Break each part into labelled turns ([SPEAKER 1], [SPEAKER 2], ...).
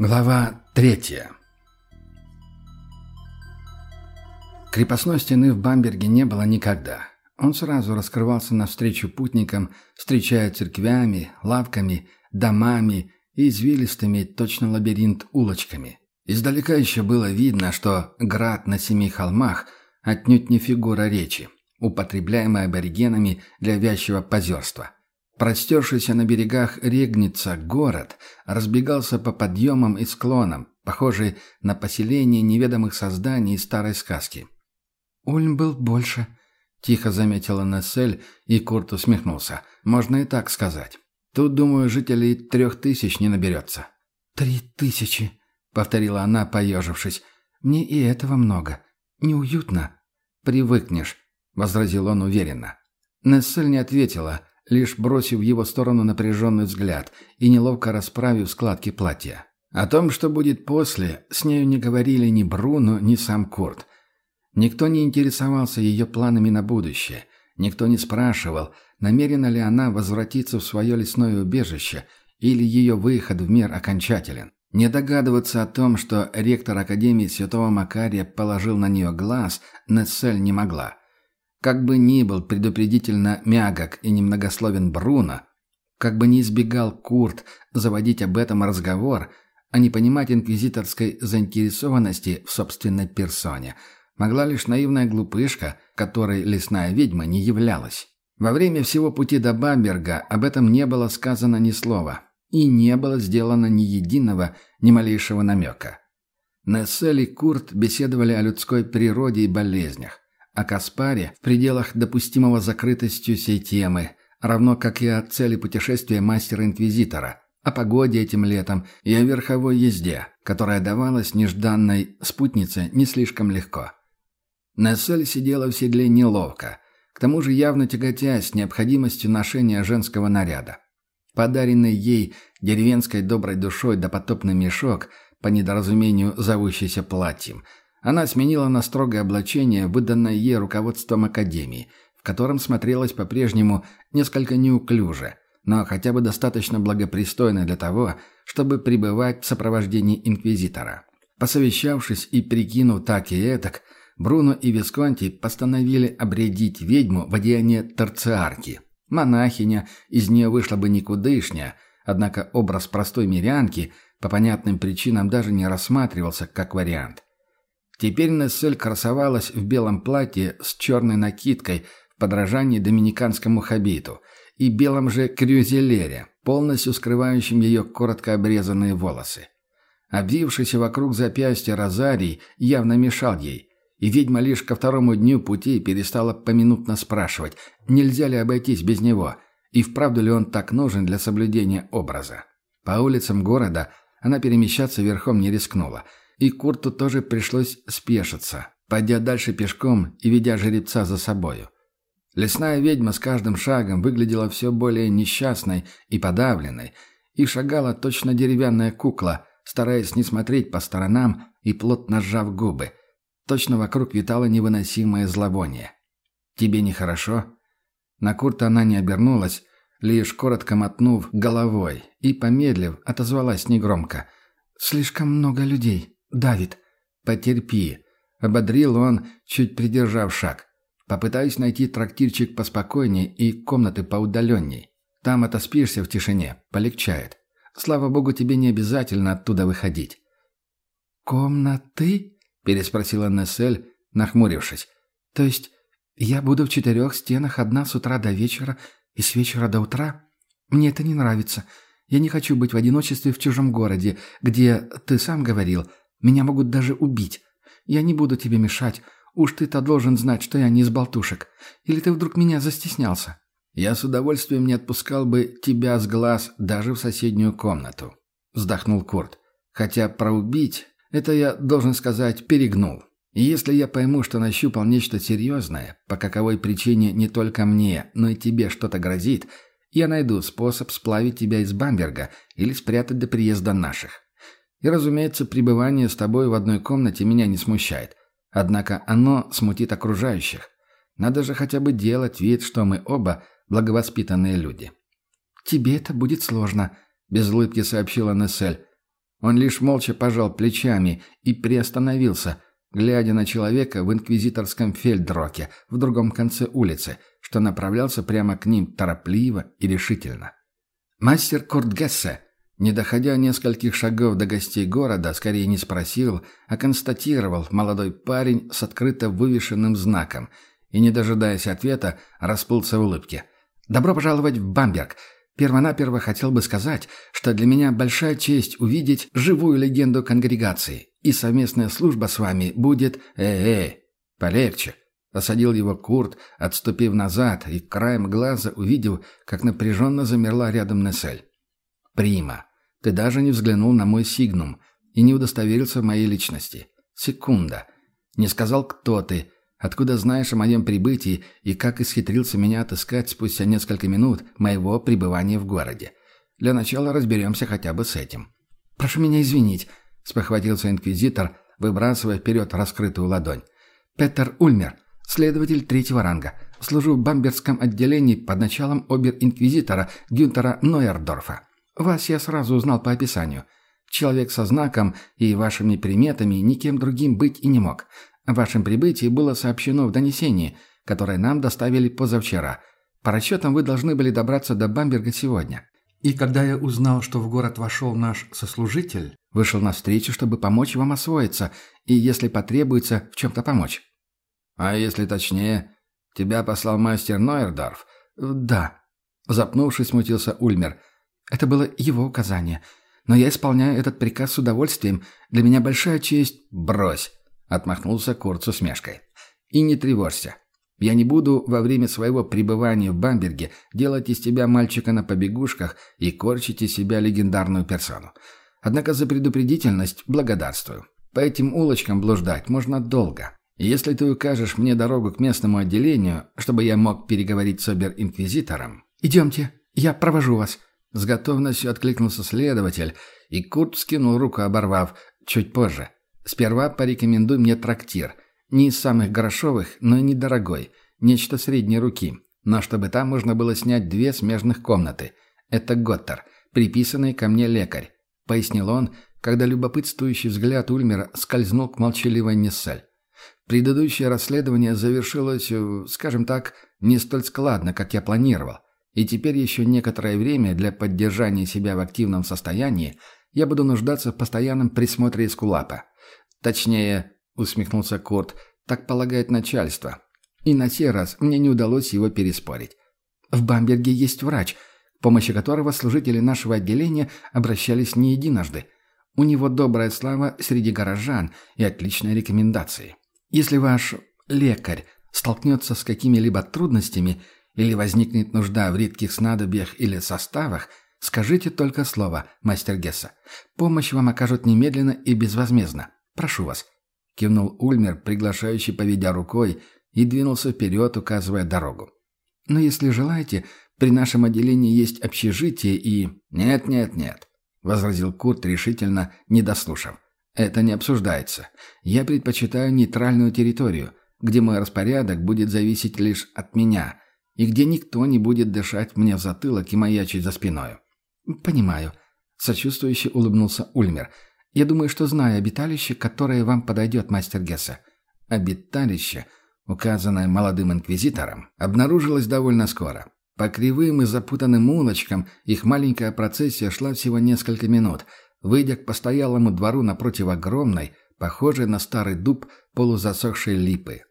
[SPEAKER 1] Глава третья. Крепостной стены в Бамберге не было никогда. Он сразу раскрывался навстречу путникам, встречая церквями, лавками, домами и извилистыми, точно лабиринт, улочками. Издалека еще было видно, что град на семи холмах отнюдь не фигура речи, употребляемая аборигенами для вязчего позерства – Простершийся на берегах Регница город разбегался по подъемам и склонам, похожий на поселение неведомых созданий старой сказки.
[SPEAKER 2] «Ульм был больше», — тихо заметила Нессель, и Курт усмехнулся. «Можно и так сказать. Тут, думаю, жителей трех тысяч не наберется». «Три тысячи», — повторила она, поежившись. «Мне и этого много. Неуютно».
[SPEAKER 1] «Привыкнешь», — возразил он уверенно. Нессель не ответила, лишь бросив в его сторону напряженный взгляд и неловко расправив складки платья. О том, что будет после, с нею не говорили ни Бруно, ни сам Курт. Никто не интересовался ее планами на будущее. Никто не спрашивал, намерена ли она возвратиться в свое лесное убежище или ее выход в мир окончателен. Не догадываться о том, что ректор Академии Святого Макария положил на нее глаз, Нессель не могла. Как бы ни был предупредительно мягок и немногословен Бруно, как бы ни избегал Курт заводить об этом разговор, а не понимать инквизиторской заинтересованности в собственной персоне, могла лишь наивная глупышка, которой лесная ведьма не являлась. Во время всего пути до Бамберга об этом не было сказано ни слова, и не было сделано ни единого, ни малейшего намека. Нессель и Курт беседовали о людской природе и болезнях о Каспаре в пределах допустимого закрытостью сей темы, равно как и о цели путешествия мастера-инквизитора, о погоде этим летом и о верховой езде, которая давалась нежданной спутнице не слишком легко. Нессель сидела в седле неловко, к тому же явно тяготясь необходимостью ношения женского наряда. Подаренный ей деревенской доброй душой допотопный мешок, по недоразумению зовущийся платьем – она сменила на строгое облачение, выданное ей руководством Академии, в котором смотрелась по-прежнему несколько неуклюже, но хотя бы достаточно благопристойно для того, чтобы пребывать в сопровождении инквизитора. Посовещавшись и прикинув так и этак, Бруно и Висконти постановили обрядить ведьму в одеяние терциарки. Монахиня, из нее вышла бы никудышня, однако образ простой мирянки по понятным причинам даже не рассматривался как вариант. Теперь Нессель красовалась в белом платье с черной накидкой в подражании доминиканскому хабиту и белом же крюзелере, полностью скрывающим ее коротко обрезанные волосы. Обвившийся вокруг запястья розарий явно мешал ей, и ведьма лишь ко второму дню пути перестала поминутно спрашивать, нельзя ли обойтись без него, и вправду ли он так нужен для соблюдения образа. По улицам города она перемещаться верхом не рискнула – и Курту тоже пришлось спешиться, пойдя дальше пешком и ведя жеребца за собою. Лесная ведьма с каждым шагом выглядела все более несчастной и подавленной, и шагала точно деревянная кукла, стараясь не смотреть по сторонам и плотно сжав губы. Точно вокруг витало невыносимое зловоние. «Тебе нехорошо?» На Курта она не обернулась, лишь коротко мотнув головой, и, помедлив, отозвалась негромко. «Слишком много людей. «Давид, потерпи», — ободрил он, чуть придержав шаг. «Попытаюсь найти трактирчик поспокойней и комнаты поудаленней. Там отоспишься в тишине, полегчает. Слава богу, тебе не обязательно оттуда выходить».
[SPEAKER 2] «Комнаты?» — переспросила Нессель, нахмурившись. «То есть я буду в четырех стенах одна с утра до вечера и с вечера до утра? Мне это не нравится. Я не хочу быть в одиночестве в чужом городе, где, ты сам говорил, — меня могут даже убить. Я не буду тебе мешать. Уж ты-то должен знать, что я не из болтушек. Или ты вдруг меня застеснялся?»
[SPEAKER 1] «Я с удовольствием не отпускал бы тебя с глаз даже в соседнюю комнату», — вздохнул Курт. «Хотя про убить — это я, должен сказать, перегнул. И если я пойму, что нащупал нечто серьезное, по каковой причине не только мне, но и тебе что-то грозит, я найду способ сплавить тебя из Бамберга или спрятать до приезда наших. И, разумеется, пребывание с тобой в одной комнате меня не смущает. Однако оно смутит окружающих. Надо же хотя бы делать вид, что мы оба благовоспитанные люди.
[SPEAKER 2] «Тебе это будет сложно», — без улыбки сообщила Нессель.
[SPEAKER 1] Он лишь молча пожал плечами и приостановился, глядя на человека в инквизиторском фельдроке в другом конце улицы, что направлялся прямо к ним торопливо и решительно. Мастер Куртгессе, не доходя нескольких шагов до гостей города, скорее не спросил, а констатировал молодой парень с открыто вывешенным знаком и, не дожидаясь ответа, расплылся в улыбке. «Добро пожаловать в Бамберг!» Первонаперво хотел бы сказать, что для меня большая честь увидеть живую легенду конгрегации, и совместная служба с вами будет... Эй-эй, полегче. Осадил его Курт, отступив назад и краем глаза увидев, как напряженно замерла рядом Нессель. «Прима, ты даже не взглянул на мой сигнум и не удостоверился в моей личности. Секунда. Не сказал, кто ты, откуда знаешь о моем прибытии и как исхитрился меня отыскать спустя несколько минут моего пребывания в городе. Для начала разберемся хотя бы с этим». «Прошу меня извинить», — спохватился инквизитор, выбрасывая вперед раскрытую ладонь. «Петер Ульмер» следователь третьего ранга. Служу в бамберском отделении под началом обер-инквизитора Гюнтера Нойердорфа. Вас я сразу узнал по описанию. Человек со знаком и вашими приметами никем другим быть и не мог. О вашем прибытии было сообщено в донесении, которое нам доставили позавчера. По расчетам вы должны были добраться до Бамберга сегодня. И когда я узнал, что в город вошел наш сослужитель, вышел навстречу, чтобы помочь вам освоиться и, если потребуется, в чем-то помочь. «А если точнее, тебя послал мастер Нойердорф?»
[SPEAKER 2] «Да». Запнувшись, смутился Ульмер. «Это было его указание. Но я исполняю этот приказ с удовольствием. Для меня большая честь...»
[SPEAKER 1] «Брось!» — отмахнулся Курт с усмешкой. «И не тревожься. Я не буду во время своего пребывания в Бамберге делать из тебя мальчика на побегушках и корчить из себя легендарную персону. Однако за предупредительность благодарствую. По этим улочкам блуждать можно долго. Если ты укажешь мне дорогу к местному отделению, чтобы я мог переговорить с обер-инквизитором...»
[SPEAKER 2] «Идемте, я провожу вас».
[SPEAKER 1] С готовностью откликнулся следователь, и Курт скинул руку, оборвав. «Чуть позже. Сперва порекомендуй мне трактир. Не из самых грошовых, но и недорогой. Нечто средней руки. Но чтобы там можно было снять две смежных комнаты. Это Готтер, приписанный ко мне лекарь», — пояснил он, когда любопытствующий взгляд Ульмера скользнул к молчаливой Нессель. Предыдущее расследование завершилось, э, скажем так, не столь складно, как я планировал. И теперь еще некоторое время для поддержания себя в активном состоянии я буду нуждаться в постоянном присмотре Эскулапа. Точнее, усмехнулся Курт, так полагает начальство. И на сей раз мне не удалось его переспорить. В Бамберге есть врач, к помощи которого служители нашего отделения обращались не единожды. У него добрая слава среди горожан и отличные рекомендации. Если ваш лекарь столкнется с какими-либо трудностями или возникнет нужда в редких снадобьях или составах, скажите только слово, мастер Гесса. Помощь вам окажут немедленно и безвозмездно. Прошу вас». Кивнул Ульмер, приглашающий, поведя рукой, и двинулся вперед, указывая дорогу. «Но если желаете, при нашем отделении есть общежитие и...» «Нет, нет, нет», — возразил Курт решительно, не дослушав. Это не обсуждается. Я предпочитаю нейтральную территорию, где мой распорядок будет зависеть лишь от меня, и где никто не будет дышать мне в затылок и маячить за спиной.
[SPEAKER 2] «Понимаю», — сочувствующе улыбнулся Ульмер. «Я думаю, что знаю обиталище, которое вам подойдет, мастер Гесса».
[SPEAKER 1] Обиталище, указанное молодым инквизитором, обнаружилось довольно скоро. По кривым и запутанным улочкам их маленькая процессия шла всего несколько минут — выйдя к постоялому двору напротив огромной, похожей на старый дуб, полузасохшей липы.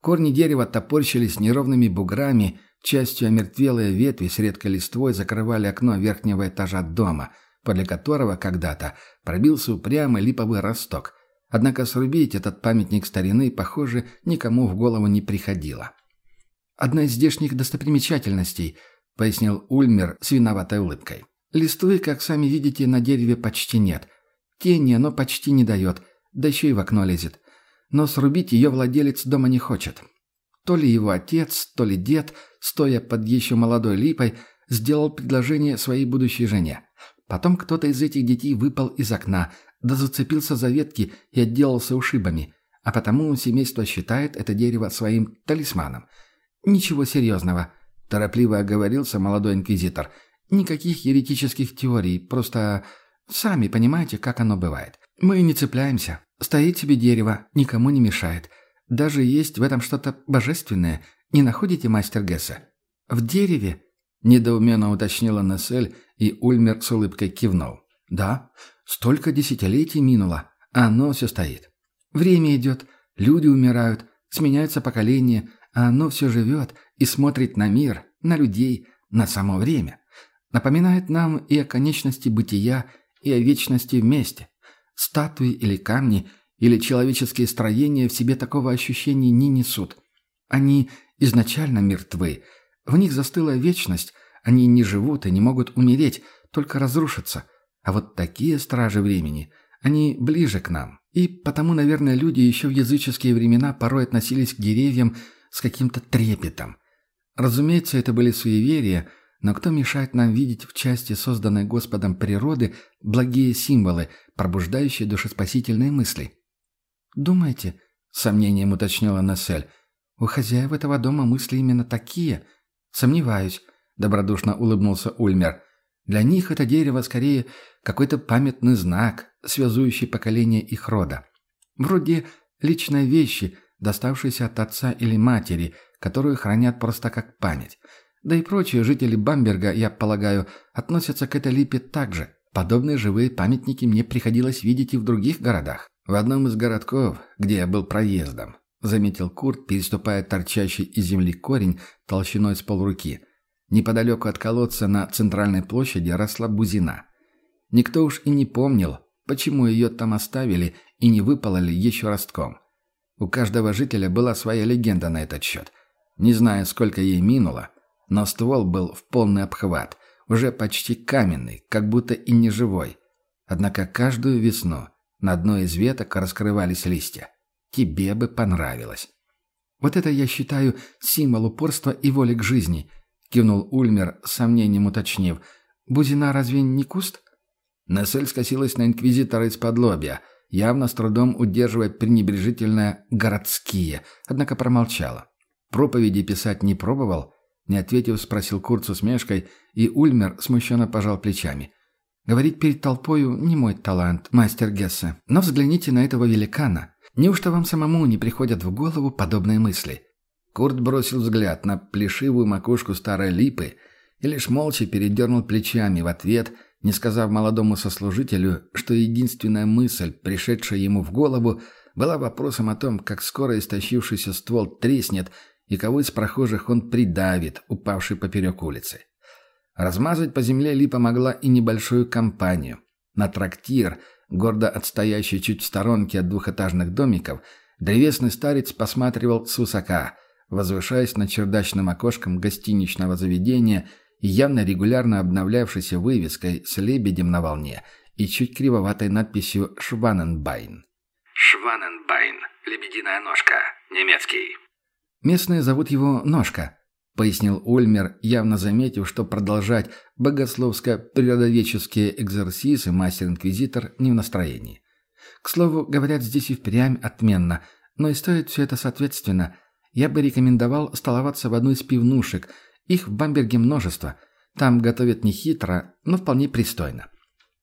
[SPEAKER 1] Корни дерева топорщились неровными буграми, частью омертвелые ветви с редкой листвой закрывали окно верхнего этажа дома, подле которого когда-то пробился упрямый липовый росток. Однако срубить этот памятник старины, похоже, никому в голову не приходило.
[SPEAKER 2] «Одна из здешних достопримечательностей», — пояснил Ульмер с виноватой улыбкой. Листвы, как сами видите, на дереве почти нет. Тени оно почти не дает, да еще и в окно лезет. Но срубить ее владелец дома не хочет. То ли его отец, то ли дед, стоя под еще молодой липой, сделал предложение своей будущей жене. Потом кто-то из этих детей выпал из окна, да зацепился за ветки и отделался ушибами. А потому семейство считает это дерево своим талисманом. «Ничего серьезного», – торопливо оговорился молодой инквизитор – Никаких еретических теорий, просто Сами понимаете, как оно бывает. Мы не цепляемся. Стоит себе дерево, никому не мешает. Даже есть в этом что-то божественное. Не находите, мастер Гесса? В дереве?» Недоуменно уточнила Нессель, и Ульмер с улыбкой кивнул. «Да, столько десятилетий минуло, а оно все стоит. Время идет, люди умирают, сменяются поколения, а оно все живет и смотрит на мир, на людей, на само время. Напоминает нам и о конечности бытия, и о вечности вместе. Статуи или камни, или человеческие строения в себе такого ощущения не несут. Они изначально мертвы. В них застыла вечность. Они не живут и не могут умереть, только разрушатся. А вот такие стражи времени, они ближе к нам. И потому, наверное, люди еще в языческие времена порой относились к деревьям с каким-то трепетом. Разумеется, это были суеверия, но кто мешает нам видеть в части созданной Господом природы благие символы, пробуждающие душеспасительные мысли? «Думаете?» — сомнением уточнила Нессель. «У хозяев этого дома мысли именно такие?» «Сомневаюсь», — добродушно улыбнулся Ульмер. «Для них это дерево скорее какой-то памятный знак, связующий поколение их рода. Вроде личной вещи, доставшейся от отца или матери, которую хранят просто как память. Да и прочие жители Бамберга, я полагаю, относятся к этой липе так же. Подобные живые памятники мне приходилось видеть и в других городах. В одном из городков, где я был проездом, заметил Курт, переступая торчащий из земли корень толщиной с полруки. Неподалеку от колодца на центральной площади росла бузина. Никто уж и не помнил, почему ее там оставили и не выпалали еще ростком. У каждого жителя была своя легенда на этот счет. Не знаю, сколько ей минуло, но ствол был в полный обхват, уже почти каменный, как будто и не живой. Однако каждую весну на одной из веток раскрывались листья. Тебе бы понравилось. Вот это я считаю символ упорства и воли к жизни, кивнул Ульмер, с сомнением уточнив. Бузина разве не куст? Нессель скосилась на инквизитора из-под лобья, явно с трудом удерживая пренебрежительное «городские», однако промолчала. Проповеди писать не пробовал, не ответив, спросил Курт с усмешкой, и Ульмер смущенно пожал плечами. «Говорить перед толпою не мой талант, мастер Гессе. Но взгляните на этого великана. Неужто вам самому не приходят в голову подобные мысли?» Курт бросил взгляд на плешивую макушку старой липы и лишь молча передернул плечами в ответ, не сказав молодому сослужителю, что единственная мысль, пришедшая ему в голову, была вопросом о том, как скоро истощившийся ствол треснет и кого из прохожих он придавит, упавший поперек улицы. Размазать по земле Липа могла и небольшую компанию. На трактир, гордо отстоящий чуть в сторонке от двухэтажных домиков, древесный старец посматривал с высока, возвышаясь над чердачным окошком гостиничного заведения и явно регулярно обновлявшейся вывеской с лебедем на волне и чуть кривоватой надписью «Шваненбайн».
[SPEAKER 3] «Шваненбайн. Лебединая ножка. Немецкий».
[SPEAKER 2] Местные зовут его Ножка», — пояснил Ульмер, явно заметив, что продолжать богословско-природоведческие экзорсизы мастер-инквизитор не в настроении. К слову, говорят, здесь и впрямь отменно, но и стоит все это соответственно. Я бы рекомендовал столоваться в одну из пивнушек. Их в Бамберге множество. Там готовят не хитро, но вполне пристойно.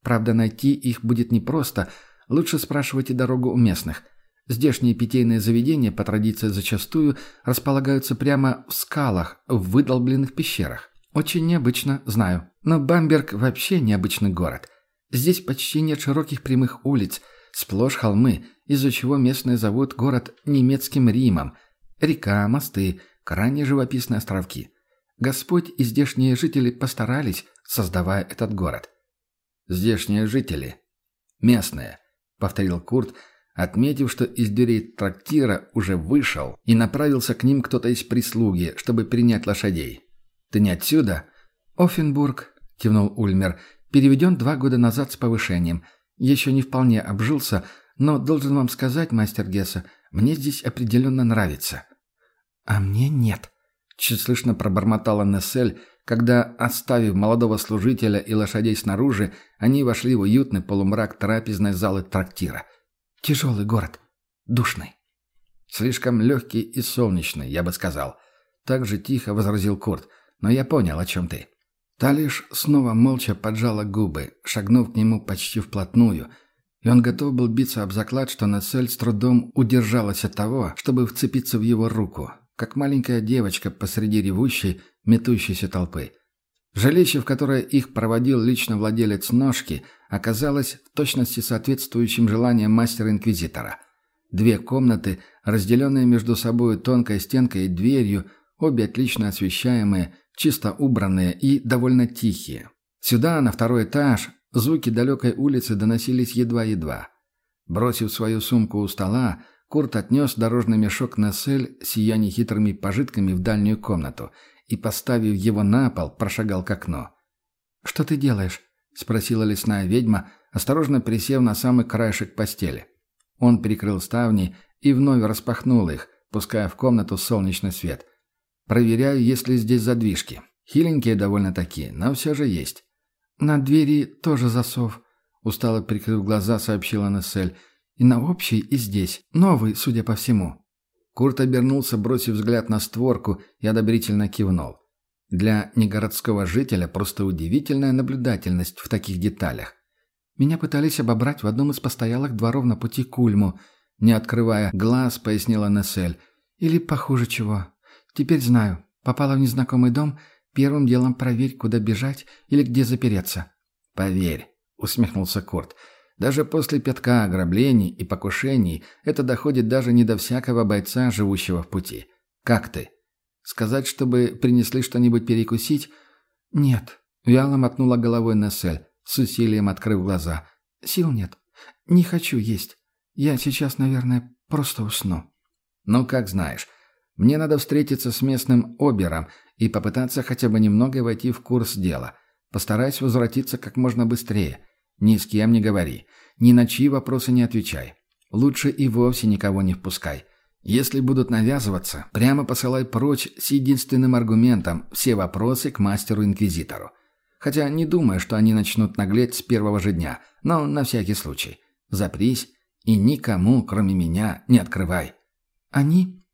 [SPEAKER 2] Правда, найти их будет непросто. Лучше спрашивайте дорогу у местных — Здешние питейные заведения по традиции зачастую располагаются прямо в скалах, в выдолбленных пещерах. Очень необычно, знаю. Но Бамберг вообще необычный город. Здесь почти нет широких прямых улиц, сплошь холмы, из-за чего местные зовут город немецким Римом. Река, мосты, крайне живописные островки. Господь и здешние жители постарались, создавая этот город.
[SPEAKER 1] «Здешние жители. Местные», — повторил Курт, — отметив, что из дверей трактира уже вышел, и направился к ним кто-то из прислуги, чтобы принять лошадей. «Ты не отсюда?»
[SPEAKER 2] «Оффенбург», — кивнул Ульмер, — «переведен два года назад с повышением. Еще не вполне обжился, но, должен вам сказать, мастер Гесса, мне здесь определенно нравится». «А мне нет», — чуть слышно пробормотала Нессель, когда, оставив молодого служителя и лошадей снаружи, они вошли в уютный полумрак трапезной залы трактира — Тяжелый город. Душный.
[SPEAKER 1] Слишком легкий и солнечный, я бы сказал. Так же тихо возразил Курт. Но я понял, о чем ты. Та лишь снова молча поджала губы, шагнув к нему почти вплотную, и он готов был биться об заклад, что Нессель с трудом удержалась от того, чтобы вцепиться в его руку, как маленькая девочка посреди ревущей, метущейся толпы. Жилище, в которое их проводил лично владелец ножки, оказалось в точности соответствующим желаниям мастера-инквизитора. Две комнаты, разделенные между собой тонкой стенкой и дверью, обе отлично освещаемые, чисто убранные и довольно тихие. Сюда, на второй этаж, звуки далекой улицы доносились едва-едва. Бросив свою сумку у стола, Курт отнес дорожный мешок на сель с ее нехитрыми пожитками в дальнюю комнату и, поставив его на пол, прошагал к окну.
[SPEAKER 2] «Что ты делаешь?» — спросила лесная ведьма,
[SPEAKER 1] осторожно присев на самый краешек постели. Он прикрыл ставни и вновь распахнул их, пуская в комнату солнечный свет. «Проверяю, есть ли здесь задвижки. Хиленькие довольно-таки, но все же есть».
[SPEAKER 2] «На двери тоже засов», — устало прикрыв глаза, сообщила Нессель. «И на общей, и здесь. Новый, судя по всему».
[SPEAKER 1] Курт обернулся, бросив взгляд на створку, и одобрительно кивнул. Для негородского жителя просто удивительная наблюдательность в таких деталях.
[SPEAKER 2] Меня пытались обобрать в одном из постоялых дворов на пути к Ульму. Не открывая глаз, пояснила Нессель. Или похуже чего. Теперь знаю. Попала в незнакомый дом, первым делом проверь, куда бежать или где запереться.
[SPEAKER 1] «Поверь», — усмехнулся Курт. «Даже после пятка ограблений и покушений это доходит даже не до всякого бойца, живущего в пути. Как ты? Сказать, чтобы принесли что-нибудь перекусить?»
[SPEAKER 2] «Нет», — вяло мотнула головой Нессель с усилием открыв глаза. «Сил нет. Не хочу есть. Я сейчас, наверное, просто усну».
[SPEAKER 1] «Ну, как знаешь. Мне надо встретиться с местным обером и попытаться хотя бы немного войти в курс дела. Постараюсь возвратиться как можно быстрее. Ни с кем не говори. Ни на чьи вопросы не отвечай. Лучше и вовсе никого не впускай. Если будут навязываться, прямо посылай прочь с единственным аргументом все вопросы к мастеру-инквизитору. Хотя не думаю, что они начнут наглеть с первого же дня, но на всякий случай. Запрись и никому, кроме меня, не открывай.
[SPEAKER 2] Они?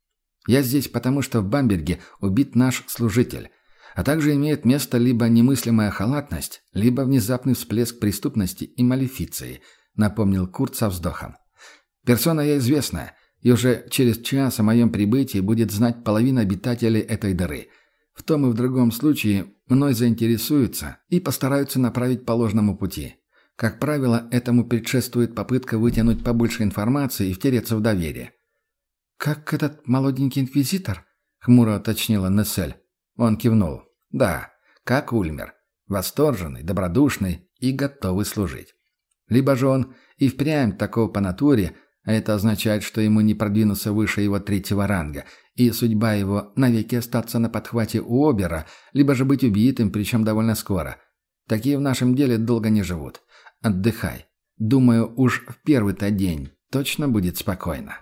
[SPEAKER 1] Я здесь потому, что в Бамберге убит наш служитель, а также имеет место либо немыслимая халатность, либо внезапный всплеск преступности и малефиции, напомнил Курт со вздохом. Персона я известная, и уже через час о моем прибытии будет знать половина обитателей этой дыры – в том и в другом случае мной заинтересуются и постараются направить по ложному пути. Как правило, этому предшествует попытка вытянуть побольше информации и втереться в доверие.
[SPEAKER 2] «Как этот молоденький инквизитор?» — хмуро уточнила Нессель.
[SPEAKER 1] Он кивнул. «Да, как Ульмер. Восторженный, добродушный и готовый служить. Либо же он и впрямь такого по натуре, а это означает, что ему не продвинуться выше его третьего ранга, и судьба его навеки остаться на подхвате у Обера, либо же быть убитым, причем довольно скоро. Такие в нашем деле долго не живут. Отдыхай. Думаю, уж в первый-то день точно будет спокойно.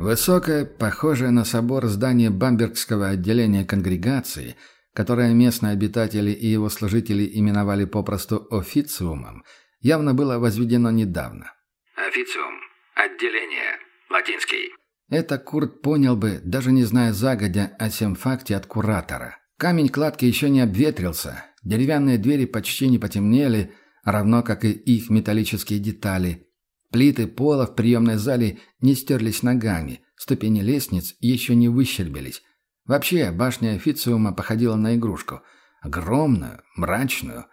[SPEAKER 1] Высокое, похожее на собор здание Бамбергского отделения конгрегации – которое местные обитатели и его служители именовали попросту официумом, явно было возведено недавно.
[SPEAKER 3] Официум. Отделение. Латинский.
[SPEAKER 1] Это Курт понял бы, даже не зная загодя о сем факте от куратора. Камень кладки еще не обветрился, деревянные двери почти не потемнели, равно как и их металлические детали. Плиты пола в приемной зале не стерлись ногами, ступени лестниц еще не выщербились, Вообще, башня официума походила на игрушку. Огромную, мрачную,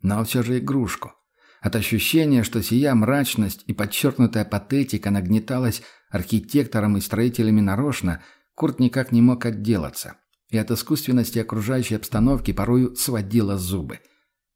[SPEAKER 1] но все же игрушку. От ощущения, что сия мрачность и подчеркнутая патетика нагнеталась архитектором и строителями нарочно, Курт никак не мог отделаться. И от искусственности окружающей обстановки порою сводила зубы.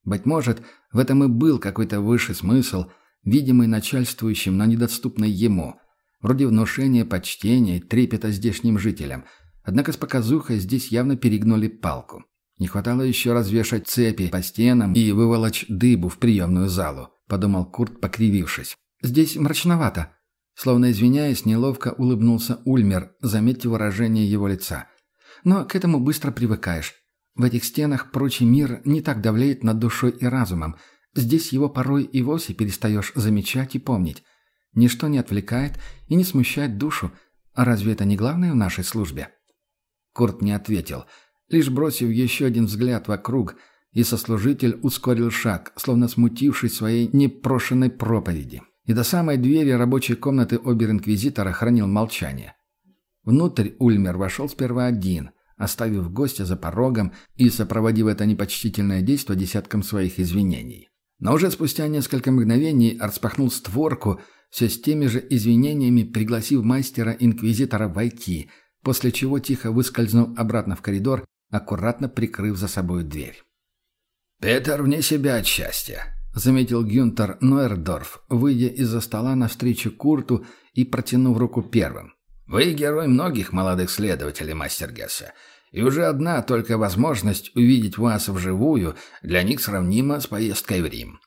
[SPEAKER 1] Быть может, в этом и был какой-то высший смысл, видимый начальствующим, но недоступный ему, вроде внушения почтения и трепета здешним жителям – Однако с показухой здесь явно перегнули палку. Не хватало еще развешать цепи по стенам и выволочь дыбу в приемную залу, подумал Курт, покривившись. Здесь мрачновато. Словно извиняясь, неловко улыбнулся Ульмер, заметив выражение его лица. Но к этому быстро привыкаешь. В этих стенах прочий мир не так давлеет над душой и разумом. Здесь его порой и вовсе перестаешь замечать и помнить.
[SPEAKER 2] Ничто не отвлекает и не смущает душу. А разве это не главное в нашей службе?»
[SPEAKER 1] Курт не ответил, лишь бросив еще один взгляд вокруг, и сослужитель ускорил шаг, словно смутившись своей непрошенной проповеди. И до самой двери рабочей комнаты обер-инквизитора хранил молчание. Внутрь Ульмер вошел сперва один, оставив гостя за порогом и сопроводив это непочтительное действо десятком своих извинений. Но уже спустя несколько мгновений распахнул створку, все с теми же извинениями пригласив мастера-инквизитора войти, после чего тихо выскользнул обратно в коридор, аккуратно прикрыв за собой дверь.
[SPEAKER 3] «Петер вне себя от счастья», —
[SPEAKER 1] заметил Гюнтер Нойердорф, выйдя из-за стола навстречу Курту и протянув руку первым.
[SPEAKER 3] «Вы герой многих молодых следователей, мастер Гесса, и уже одна только возможность увидеть вас вживую для них сравнима с поездкой в Рим.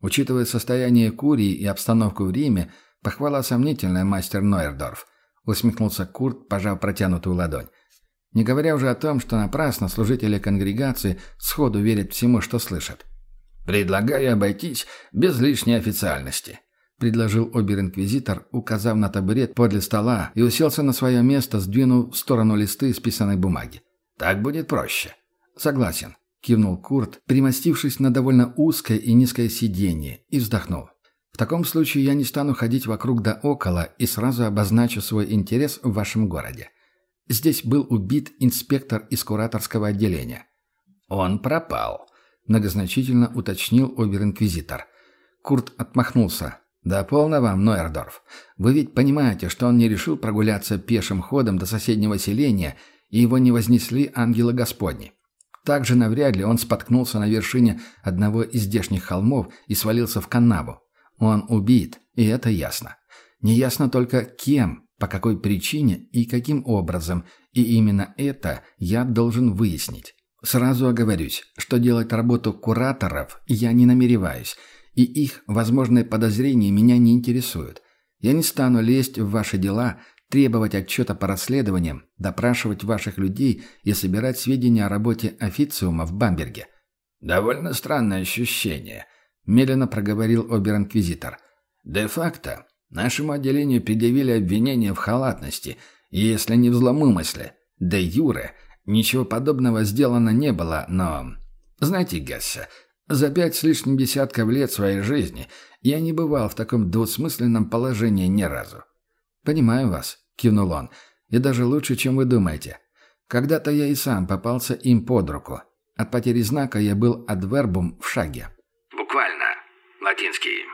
[SPEAKER 1] Учитывая состояние Курии и обстановку в Риме, похвала сомнительная, мастер Нойердорф, усмехнулся Курт, пожав протянутую ладонь. Не говоря уже о том, что напрасно служители конгрегации сходу верят всему, что слышат.
[SPEAKER 3] «Предлагаю обойтись без лишней официальности», —
[SPEAKER 1] предложил обер-инквизитор, указав на табурет подле стола и уселся на свое место, сдвинув в сторону листы исписанной бумаги.
[SPEAKER 3] Так будет проще.
[SPEAKER 1] Согласен, кивнул Курт, примостившись на довольно узкое и низкое сиденье, и вздохнул. В таком случае я не стану ходить вокруг да около и сразу обозначу свой интерес в вашем городе. Здесь был убит инспектор из кураторского отделения.
[SPEAKER 3] Он пропал,
[SPEAKER 1] многозначительно уточнил обер-инквизитор. Курт отмахнулся. «Да полно вам, Нойердорф. Вы ведь понимаете, что он не решил прогуляться пешим ходом до соседнего селения и его не вознесли ангелы Господни. Также навряд ли он споткнулся на вершине одного из здешних холмов и свалился в канаву. Он убит, и это ясно. Неясно только кем, по какой причине и каким образом, и именно это я должен выяснить. Сразу оговорюсь, что делать работу кураторов я не намереваюсь, и их возможные подозрения меня не интересуют. Я не стану лезть в ваши дела, требовать отчета по расследованиям, допрашивать ваших людей и собирать сведения о работе официума в Бамберге.
[SPEAKER 3] «Довольно странное ощущение», —
[SPEAKER 1] медленно проговорил обер-инквизитор.
[SPEAKER 3] «Де-факто нашему отделению предъявили обвинение в халатности, если не в зломымысле. Де-юре ничего подобного сделано не было, но... Знаете, Гесса, за пять с лишним десятков лет своей жизни я не бывал в таком двусмысленном положении ни разу.
[SPEAKER 1] «Понимаю вас», — кивнул он. «И даже лучше, чем вы думаете. Когда-то я и сам попался им под руку. От потери знака я был адвербум в шаге».
[SPEAKER 3] «Буквально. Латинский».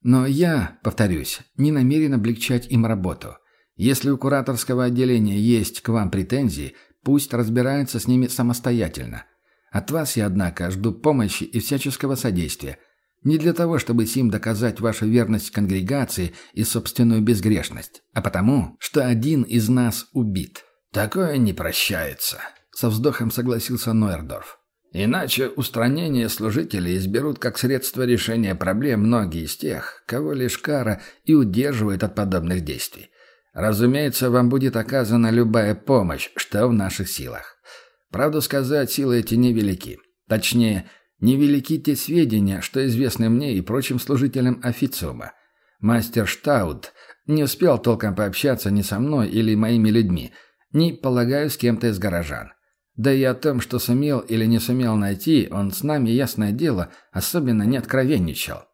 [SPEAKER 1] «Но я, повторюсь, не намерен облегчать им работу. Если у кураторского отделения есть к вам претензии, пусть разбираются с ними самостоятельно. От вас я, однако, жду помощи и всяческого содействия. Не для того, чтобы сим доказать вашу верность конгрегации и собственную безгрешность, а потому, что один из нас убит.
[SPEAKER 3] Такое не прощается, со вздохом согласился Нойердорф. Иначе устранение служителей изберут как средство решения проблем многие из тех, кого лишь кара и удерживает от подобных действий. Разумеется, вам будет оказана любая помощь, что в наших силах. Правду сказать, силы эти невелики. Точнее, Невелики те сведения, что известны мне и прочим служителям официума. Мастер Штаут не успел толком пообщаться ни со мной или моими людьми, ни, полагаю, с кем-то из горожан. Да и о том, что сумел или не сумел найти, он с нами, ясное дело, особенно не откровенничал.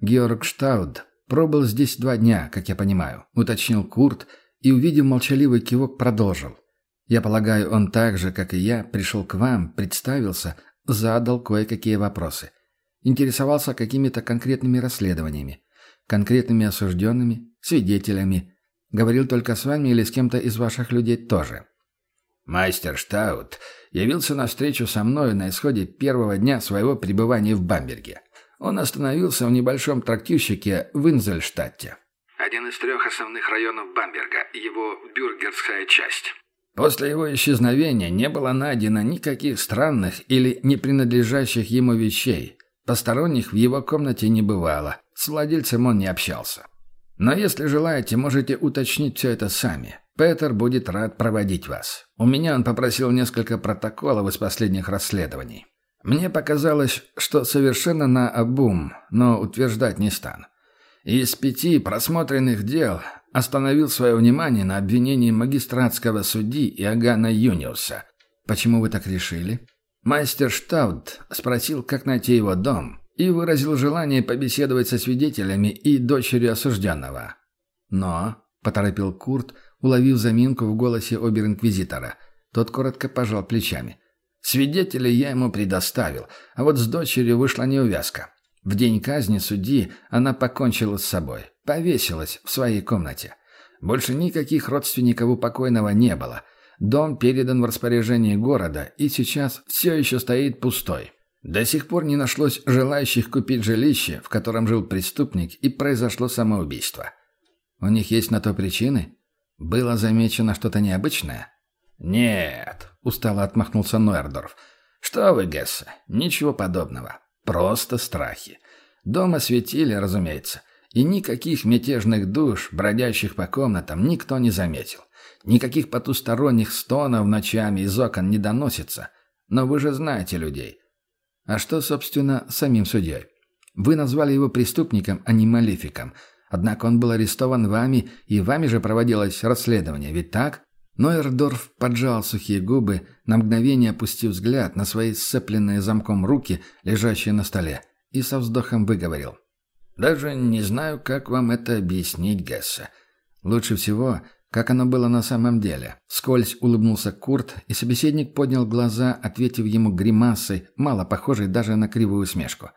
[SPEAKER 3] Георг Штаут пробыл здесь два дня, как я понимаю, уточнил Курт и, увидев молчаливый кивок, продолжил. Я полагаю, он так же, как и я, пришел к вам, представился, задал кое-какие вопросы. Интересовался какими-то конкретными расследованиями, конкретными осужденными, свидетелями. Говорил только с вами или с кем-то из ваших людей тоже. Мастер Штаут явился на встречу со мной на исходе первого дня своего пребывания в Бамберге. Он остановился в небольшом трактирщике в Инзельштадте.
[SPEAKER 4] Один из трех основных районов Бамберга, его бюргерская часть.
[SPEAKER 3] После его исчезновения не было найдено никаких странных или не принадлежащих ему вещей. Посторонних в его комнате не бывало. С владельцем он не общался. Но если желаете, можете уточнить все это сами. Петер будет рад проводить вас. У меня он попросил несколько протоколов из последних расследований. Мне показалось, что совершенно на обум, но утверждать не стану. Из пяти просмотренных дел остановил свое внимание на обвинении магистратского судьи Иоганна Юниуса.
[SPEAKER 1] Почему вы так решили?
[SPEAKER 3] Мастер Штаут спросил, как найти его дом, и выразил желание побеседовать со свидетелями и дочерью осужденного.
[SPEAKER 1] Но, — поторопил Курт, уловив заминку в голосе обер-инквизитора, тот коротко пожал плечами.
[SPEAKER 3] Свидетелей я ему предоставил, а вот с дочерью вышла неувязка. В день казни судьи она покончила с собой, повесилась в своей комнате. Больше никаких родственников у покойного не было. Дом передан в распоряжение города и сейчас все еще стоит пустой. До сих пор не нашлось желающих купить жилище, в котором жил преступник, и произошло самоубийство.
[SPEAKER 1] У них есть на то причины? Было замечено что-то необычное?
[SPEAKER 3] «Нет», — устало отмахнулся Нойердорф. «Что вы, Гессе, ничего подобного. Просто страхи. Дома светили, разумеется, и никаких мятежных душ, бродящих по комнатам, никто не заметил. Никаких потусторонних стонов ночами из окон не доносится. Но вы же знаете людей.
[SPEAKER 1] А что, собственно, самим судьей? Вы назвали его преступником, а не малефиком. Однако он был арестован вами, и вами же проводилось расследование, ведь так? Нойердорф поджал сухие губы, на мгновение опустив взгляд на свои сцепленные замком руки, лежащие на столе, и со вздохом выговорил.
[SPEAKER 3] «Даже не знаю, как вам это объяснить, Гесса.
[SPEAKER 1] Лучше всего, как оно было на самом деле». Скользь улыбнулся Курт, и собеседник поднял глаза, ответив ему гримасой, мало похожей даже на кривую усмешку.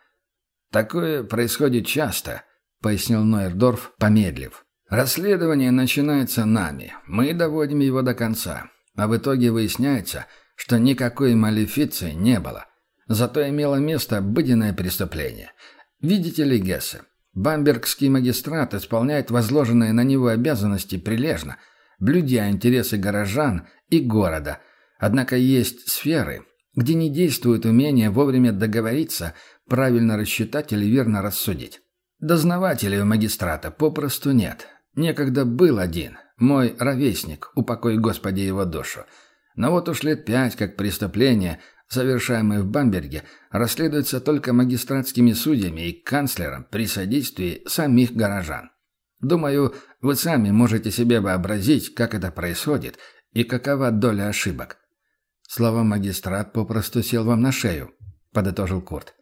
[SPEAKER 3] «Такое происходит часто», — пояснил Нойердорф, помедлив. Расследование начинается нами. Мы доводим его до конца. А в итоге выясняется, что никакой малефиции не было. Зато имело место обыденное преступление. Видите ли, Гессе, бамбергский магистрат исполняет возложенные на него обязанности прилежно, блюдя интересы горожан и города. Однако есть сферы, где не действует умение вовремя договориться, правильно рассчитать или верно рассудить. Дознавателей у магистрата попросту нет. Некогда был один, мой ровесник, упокой Господи его душу. Но вот уж лет пять, как преступление, совершаемое в Бамберге, расследуется только магистратскими судьями и канцлером при содействии самих горожан. Думаю, вы сами можете себе вообразить, как это происходит и какова доля ошибок.
[SPEAKER 1] Слова магистрат попросту сел вам на шею, подытожил Курт.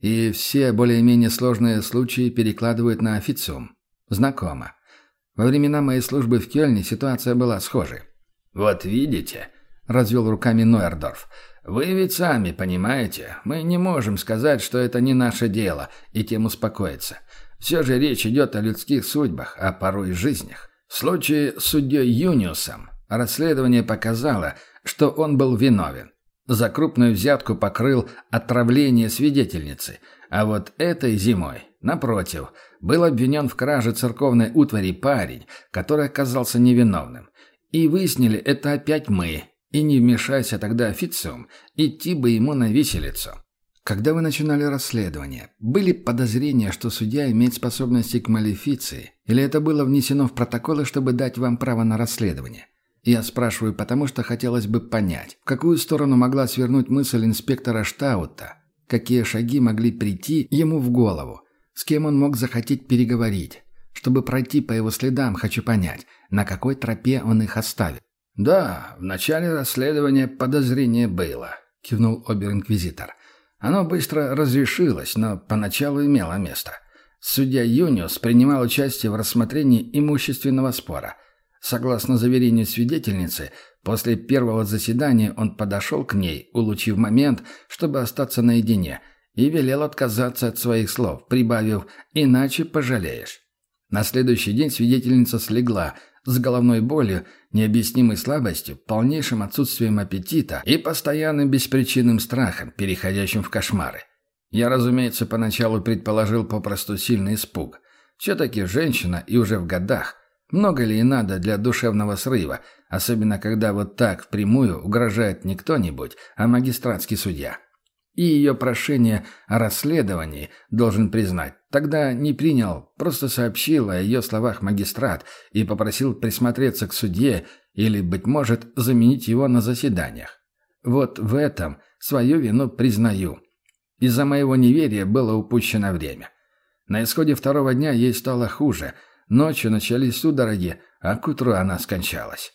[SPEAKER 1] И все более-менее сложные случаи перекладывают на официум. Знакомо. Во времена моей службы в Кёльне ситуация была схожей.
[SPEAKER 3] «Вот видите», — развел руками Нойердорф, — «вы ведь сами понимаете, мы не можем сказать, что это не наше дело, и тем успокоиться. Все же речь идет о людских судьбах, а порой жизнях. В случае с судьей Юниусом расследование показало, что он был виновен. За крупную взятку покрыл отравление свидетельницы, а вот этой зимой, напротив, был обвинен в краже церковной утвари парень, который оказался невиновным. И выяснили это опять мы. И не вмешайся тогда официум, идти бы ему на виселицу. Когда вы начинали расследование, были подозрения, что судья имеет способности к малефиции, или это было внесено в протоколы, чтобы дать вам право на расследование? Я спрашиваю, потому что хотелось бы понять, в какую сторону могла свернуть мысль инспектора Штаута, какие шаги могли прийти ему в голову, с кем он мог захотеть переговорить. Чтобы пройти по его следам, хочу понять, на какой тропе он их оставит. «Да, в начале расследования подозрение было», — кивнул обер-инквизитор. «Оно быстро разрешилось, но поначалу имело место. Судья Юниус принимал участие в рассмотрении имущественного спора. Согласно заверению свидетельницы, после первого заседания он подошел к ней, улучив момент, чтобы остаться наедине — и велел отказаться от своих слов, прибавив «иначе пожалеешь». На следующий день свидетельница слегла с головной болью, необъяснимой слабостью, полнейшим отсутствием аппетита и постоянным беспричинным страхом, переходящим в кошмары. Я, разумеется, поначалу предположил попросту сильный испуг. Все-таки женщина и уже в годах. Много ли и надо для душевного срыва, особенно когда вот так впрямую угрожает не кто-нибудь, а магистратский судья. И ее прошение о расследовании, должен признать, тогда не принял, просто сообщил о ее словах магистрат и попросил присмотреться к судье или, быть может, заменить его на заседаниях. Вот в этом свою вину признаю. Из-за моего неверия было упущено время.
[SPEAKER 1] На исходе второго дня ей стало хуже. Ночью начались судороги, а к утру она скончалась.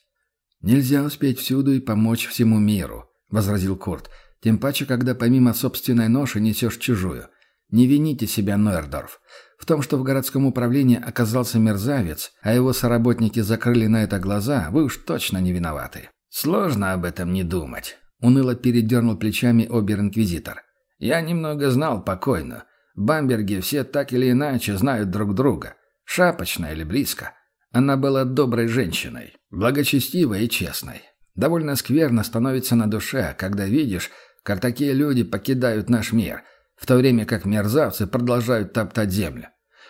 [SPEAKER 1] «Нельзя успеть всюду и помочь всему миру», — возразил Курт. «Тем паче, когда помимо собственной ноши несешь чужую. Не вините себя, Нойердорф. В том, что в городском управлении оказался мерзавец, а его соработники закрыли на это глаза, вы уж точно не виноваты». «Сложно об этом не думать», — уныло передернул плечами обер-инквизитор. «Я немного знал покойно. В Бамберге все так или иначе знают друг друга. Шапочно или близко. Она была доброй женщиной, благочестивой и честной. Довольно скверно становится на душе, когда видишь, как такие люди покидают наш мир, в то время как мерзавцы продолжают топтать землю.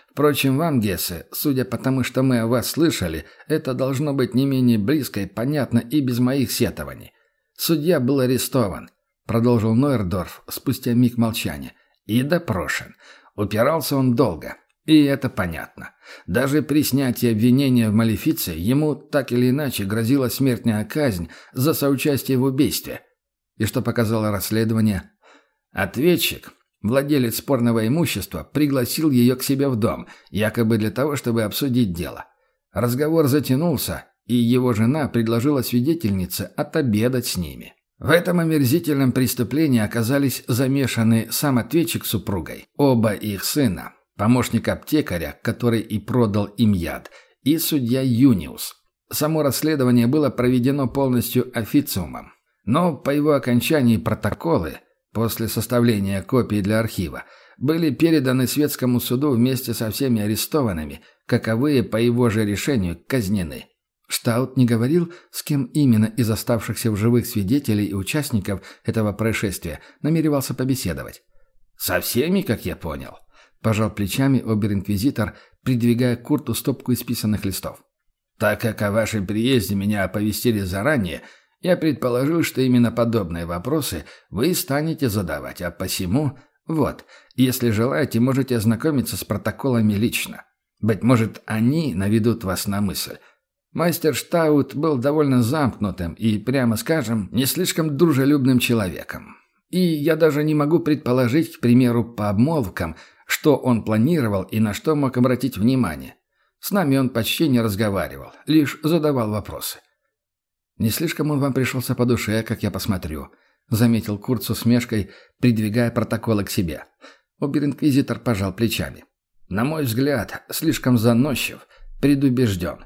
[SPEAKER 1] Впрочем, вам, Гессе, судя по тому, что мы о вас слышали, это должно быть не менее близко и понятно и без моих сетований. Судья был арестован, продолжил Нойердорф спустя миг молчания, и допрошен. Упирался он долго. И это понятно. Даже при снятии обвинения в малефиции ему так или иначе грозила смертная казнь за соучастие в убийстве. И что показало расследование? Ответчик, владелец спорного имущества, пригласил ее к себе в дом, якобы для того, чтобы обсудить дело. Разговор затянулся, и его жена предложила свидетельнице отобедать с ними. В этом омерзительном преступлении оказались замешаны сам ответчик с супругой, оба их сына, помощник аптекаря, который и продал им яд, и судья Юниус. Само расследование было проведено полностью официумом. Но по его окончании протоколы, после составления копий для архива, были переданы светскому суду вместе со всеми арестованными, каковые по его же решению казнены. Штаут не говорил, с кем именно из оставшихся в живых свидетелей и участников этого происшествия намеревался побеседовать. «Со всеми, как я понял», – пожал плечами обер-инквизитор, придвигая Курту стопку исписанных листов. «Так как о вашем приезде меня оповестили заранее, я предположил, что именно подобные вопросы вы станете задавать, а посему, вот, если желаете, можете ознакомиться с протоколами лично. Быть может, они наведут вас на мысль». Мастер Штаут был довольно замкнутым и, прямо скажем, не слишком дружелюбным человеком. И я даже не могу предположить, к примеру, по обмолвкам, что он планировал и на что мог обратить внимание. С нами он почти не разговаривал, лишь задавал вопросы. «Не слишком он вам пришелся по душе, как я посмотрю», — заметил Курт с усмешкой, придвигая протоколы к себе. Обер-инквизитор пожал плечами. «На мой взгляд, слишком заносчив, предубежден.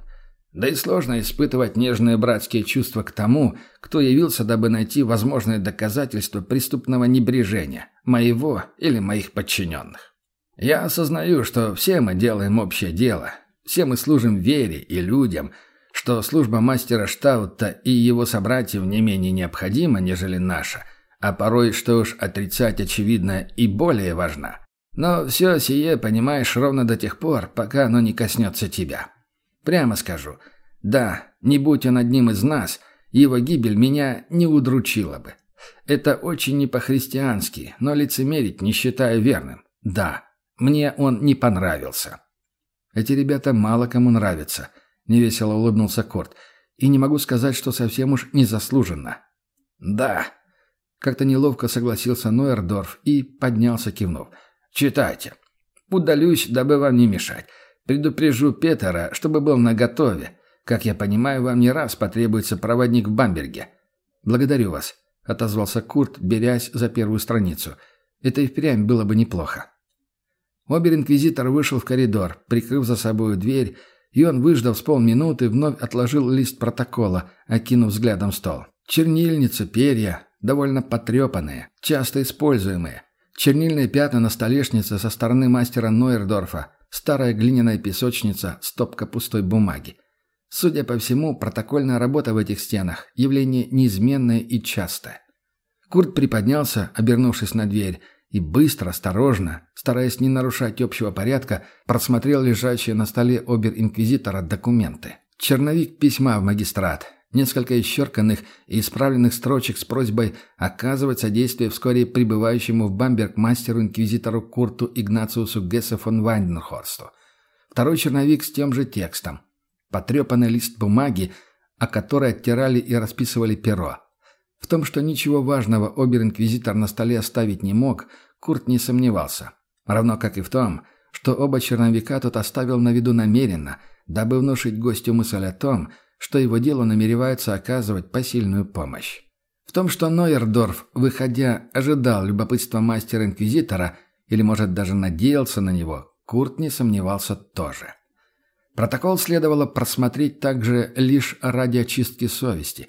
[SPEAKER 1] Да и сложно испытывать нежные братские чувства к тому, кто явился, дабы найти возможные доказательства преступного небрежения, моего или моих подчиненных. Я осознаю, что все мы делаем общее дело, все мы служим вере и людям, что служба мастера Штаута и его собратьев не менее необходима, нежели наша, а порой, что уж отрицать очевидное, и более важна. Но все сие понимаешь ровно до тех пор, пока оно не коснется тебя. Прямо скажу. Да, не будь он одним из нас, его гибель меня не удручила бы. Это очень не по-христиански, но лицемерить не считаю верным. Да, мне он не понравился. Эти ребята мало кому нравятся, невесело улыбнулся Корт. И не могу сказать, что совсем уж незаслуженно. Да. Как-то неловко согласился Нойердорф и поднялся, кивнув. Читайте. Удалюсь, дабы вам не мешать. Предупрежу Петера, чтобы был наготове. Как я понимаю, вам не раз потребуется проводник в Бамберге. Благодарю вас, отозвался Курт, берясь за первую страницу. Это и впрямь было бы неплохо. Обер-инквизитор вышел в коридор, прикрыв за собой дверь, и он, выждав с полминуты, вновь отложил лист протокола, окинув взглядом стол. Чернильница, перья, довольно потрепанные, часто используемые. Чернильные пятна на столешнице со стороны мастера Нойердорфа, Старая глиняная песочница, стопка пустой бумаги. Судя по всему, протокольная работа в этих стенах – явление неизменное и частое. Курт приподнялся, обернувшись на дверь, и быстро, осторожно, стараясь не нарушать общего порядка, просмотрел лежащие на столе обер-инквизитора документы. Черновик письма в магистрат, несколько исчерканных и исправленных строчек с просьбой оказывать содействие вскоре прибывающему в Бамберг мастеру-инквизитору Курту Игнациусу Гессе фон Вайнденхорсту. Второй черновик с тем же текстом. Потрепанный лист бумаги, о которой оттирали и расписывали перо. В том, что ничего важного обер-инквизитор на столе оставить не мог, Курт не сомневался. Равно как и в том, что оба черновика тот оставил на виду намеренно, дабы внушить гостю мысль о том, что его делу намеревается оказывать посильную помощь. В том, что Нойердорф, выходя, ожидал любопытства мастера-инквизитора или, может, даже надеялся на него, Курт не сомневался тоже. Протокол следовало просмотреть также лишь ради очистки совести.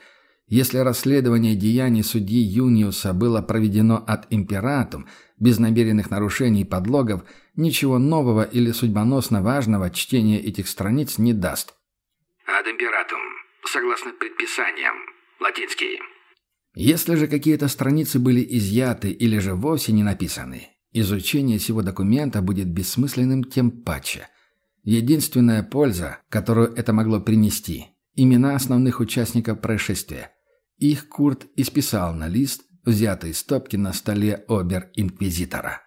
[SPEAKER 1] Если расследование деяний судьи Юниуса было проведено от императум, без намеренных нарушений и подлогов, ничего нового или судьбоносно важного чтение этих страниц не даст.
[SPEAKER 4] Ad imperatum. Согласно предписаниям. Латинский.
[SPEAKER 1] Если же какие-то страницы были изъяты или же вовсе не написаны, изучение сего документа будет бессмысленным тем паче. Единственная польза, которую это могло принести – имена основных участников происшествия. Их Курт исписал на лист, взятый из стопки на столе обер-инквизитора.